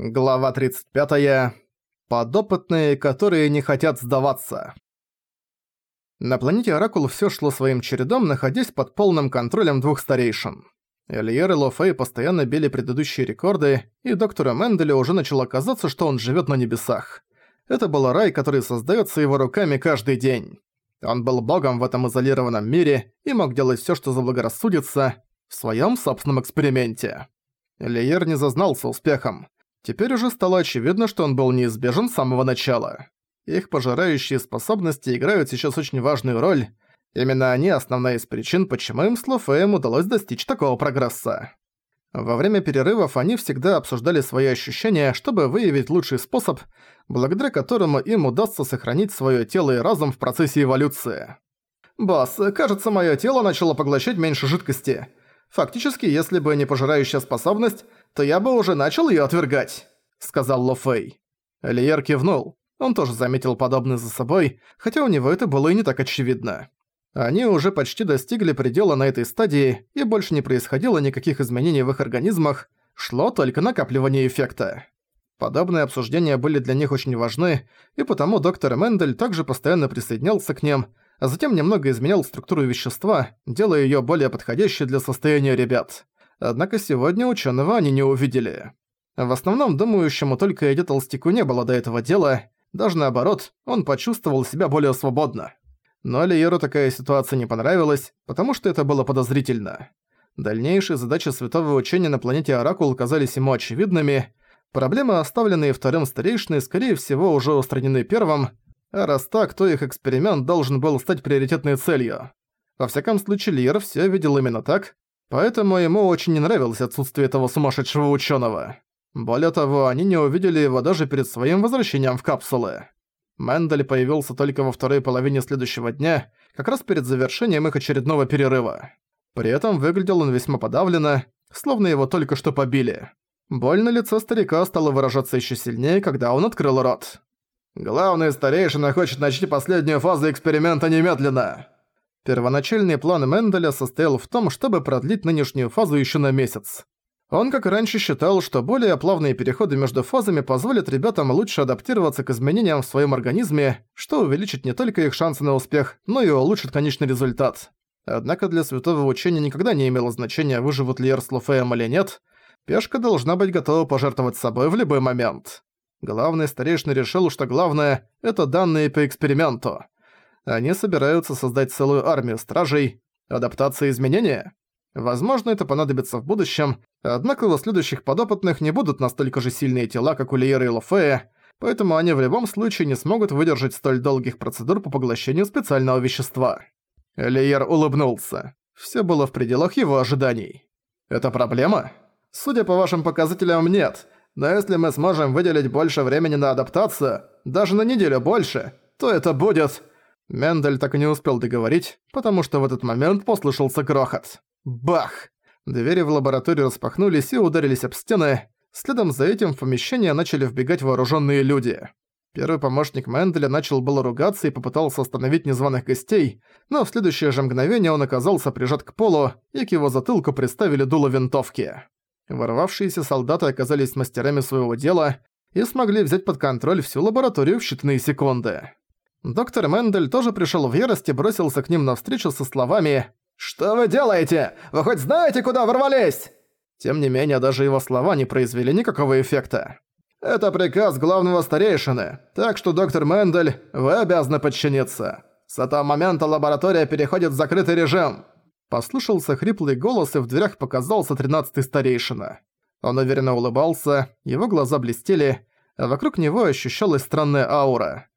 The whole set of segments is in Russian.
Глава 35. Подопытные, которые не хотят сдаваться. На планете Оракул всё шло своим чередом, находясь под полным контролем двух старейшин. Эльер и Лофей постоянно били предыдущие рекорды, и доктору Менделю уже начало казаться, что он живёт на небесах. Это был рай, который создаётся его руками каждый день. Он был богом в этом изолированном мире и мог делать всё, что заблагорассудится, в своём собственном эксперименте. Эльер не зазнался успехом. Теперь уже стало очевидно, что он был неизбежен с самого начала. Их пожирающие способности играют сейчас очень важную роль. Именно они основная из причин, почему им с Лофеем удалось достичь такого прогресса. Во время перерывов они всегда обсуждали свои ощущения, чтобы выявить лучший способ, благодаря которому им удастся сохранить своё тело и разум в процессе эволюции. «Босс, кажется, моё тело начало поглощать меньше жидкости. Фактически, если бы не пожирающая способность, то я бы уже начал её отвергать», — сказал Ло Фэй. Элиер кивнул. Он тоже заметил подобное за собой, хотя у него это было и не так очевидно. Они уже почти достигли предела на этой стадии, и больше не происходило никаких изменений в их организмах, шло только накапливание эффекта. Подобные обсуждения были для них очень важны, и потому доктор Мендель также постоянно присоединялся к ним, а затем немного изменял структуру вещества, делая её более подходящей для состояния ребят. Однако сегодня ученого они не увидели. В основном думающему только Эдди Толстяку не было до этого дела, даже наоборот, он почувствовал себя более свободно. Но Лиеру такая ситуация не понравилась, потому что это было подозрительно. Дальнейшие задачи святого учения на планете Оракул казались ему очевидными, проблемы, оставленные вторым старейшиной, скорее всего, уже устранены первым, а раз так, то их эксперимент должен был стать приоритетной целью. Во всяком случае, Лиер все видел именно так, Поэтому ему очень не нравилось отсутствие этого сумасшедшего ученого. Более того, они не увидели его даже перед своим возвращением в капсулы. Мендель появился только во второй половине следующего дня, как раз перед завершением их очередного перерыва. При этом выглядел он весьма подавленно, словно его только что побили. Боль на лице старика стала выражаться еще сильнее, когда он открыл рот. «Главный старейшина хочет начать последнюю фазу эксперимента немедленно!» Первоначальный план Менделя состоял в том, чтобы продлить нынешнюю фазу еще на месяц. Он, как раньше, считал, что более плавные переходы между фазами позволят ребятам лучше адаптироваться к изменениям в своем организме, что увеличит не только их шансы на успех, но и улучшит конечный результат. Однако для святого учения никогда не имело значения, выживут ли Эрс Луфеем или нет. Пешка должна быть готова пожертвовать собой в любой момент. Главный старейшина решил, что главное – это данные по эксперименту – они собираются создать целую армию стражей. Адаптация изменения? Возможно, это понадобится в будущем, однако у следующих подопытных не будут настолько же сильные тела, как у Лиера и Лофея, поэтому они в любом случае не смогут выдержать столь долгих процедур по поглощению специального вещества. Лиер улыбнулся. Всё было в пределах его ожиданий. «Это проблема?» «Судя по вашим показателям, нет. Но если мы сможем выделить больше времени на адаптацию, даже на неделю больше, то это будет...» Мендель так и не успел договорить, потому что в этот момент послышался грохот. Бах! Двери в лабораторию распахнулись и ударились об стены. Следом за этим в помещение начали вбегать вооруженные люди. Первый помощник Менделя начал было ругаться и попытался остановить незваных гостей, но в следующее же мгновение он оказался прижат к полу, и к его затылку приставили дуло винтовки. Ворвавшиеся солдаты оказались мастерами своего дела и смогли взять под контроль всю лабораторию в считанные секунды. Доктор Мендель тоже пришел в ярость и бросился к ним навстречу со словами «Что вы делаете? Вы хоть знаете, куда ворвались?» Тем не менее, даже его слова не произвели никакого эффекта. «Это приказ главного старейшины, так что, доктор Мендель, вы обязаны подчиниться. С этого момента лаборатория переходит в закрытый режим». Послышался хриплый голос, и в дверях показался тринадцатый старейшина. Он уверенно улыбался, его глаза блестели, а вокруг него ощущалась странная аура.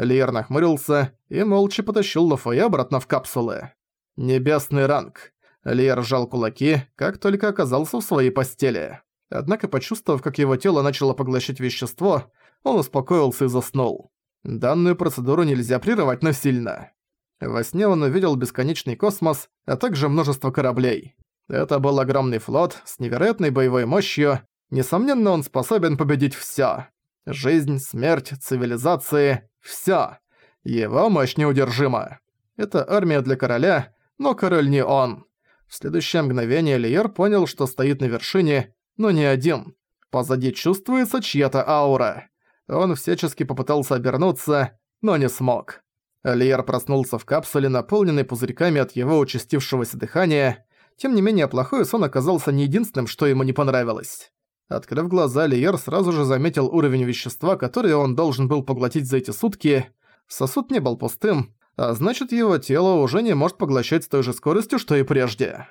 Лиер нахмурился и молча потащил Лафоя обратно в капсулы. Небесный ранг. Лиер сжал кулаки, как только оказался в своей постели. Однако, почувствовав, как его тело начало поглощать вещество, он успокоился и заснул. Данную процедуру нельзя прерывать насильно. Во сне он увидел бесконечный космос, а также множество кораблей. Это был огромный флот с невероятной боевой мощью. Несомненно, он способен победить всё. Жизнь, смерть, цивилизации – всё. Его мощь неудержима. Это армия для короля, но король не он. В следующее мгновение Лиер понял, что стоит на вершине, но не один. Позади чувствуется чья-то аура. Он всячески попытался обернуться, но не смог. Лиер проснулся в капсуле, наполненной пузырьками от его участившегося дыхания. Тем не менее, плохой сон оказался не единственным, что ему не понравилось. Открыв глаза, Лиер сразу же заметил уровень вещества, который он должен был поглотить за эти сутки. Сосуд не был пустым, а значит его тело уже не может поглощать с той же скоростью, что и прежде.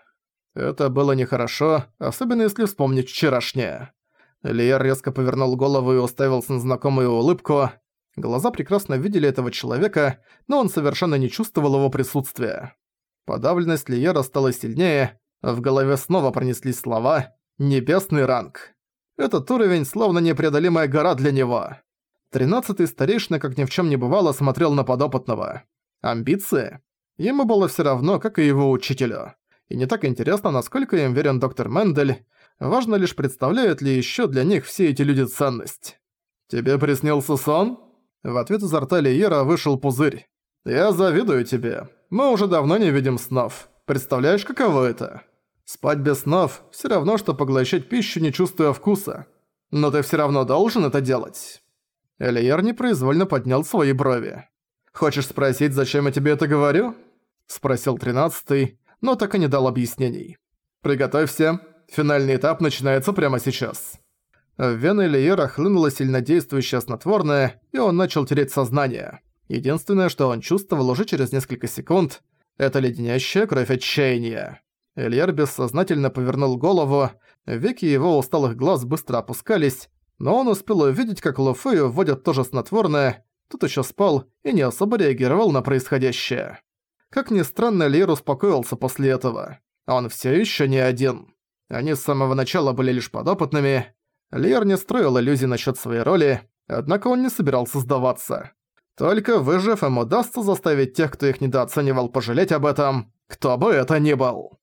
Это было нехорошо, особенно если вспомнить вчерашнее. Лиер резко повернул голову и уставился на знакомую улыбку. Глаза прекрасно видели этого человека, но он совершенно не чувствовал его присутствия. Подавленность Лиера стала сильнее, в голове снова пронеслись слова «Небесный ранг». Этот уровень словно непреодолимая гора для него. Тринадцатый старейшина, как ни в чем не бывало, смотрел на подопытного. Амбиции? Ему было все равно, как и его учителю. И не так интересно, насколько им верен доктор Мендель. Важно лишь, представляют ли еще для них все эти люди ценность. «Тебе приснился сон?» В ответ изо рта Лиера вышел пузырь. «Я завидую тебе. Мы уже давно не видим снов. Представляешь, каково это?» Спать без снов – все равно, что поглощать пищу, не чувствуя вкуса. Но ты все равно должен это делать. Элиер непроизвольно поднял свои брови. «Хочешь спросить, зачем я тебе это говорю?» Спросил тринадцатый, но так и не дал объяснений. «Приготовься, финальный этап начинается прямо сейчас». В вены Элиера хлынуло сильнодействующее снотворное, и он начал терять сознание. Единственное, что он чувствовал уже через несколько секунд – это леденящая кровь отчаяния. Эльяр бессознательно повернул голову, веки его усталых глаз быстро опускались, но он успел увидеть, как Луфею вводят тоже снотворное, тут еще спал и не особо реагировал на происходящее. Как ни странно, Лир успокоился после этого. Он все еще не один. Они с самого начала были лишь подопытными. Лир не строил иллюзий насчет своей роли, однако он не собирался сдаваться. Только выжив, им удастся заставить тех, кто их недооценивал, пожалеть об этом, кто бы это ни был.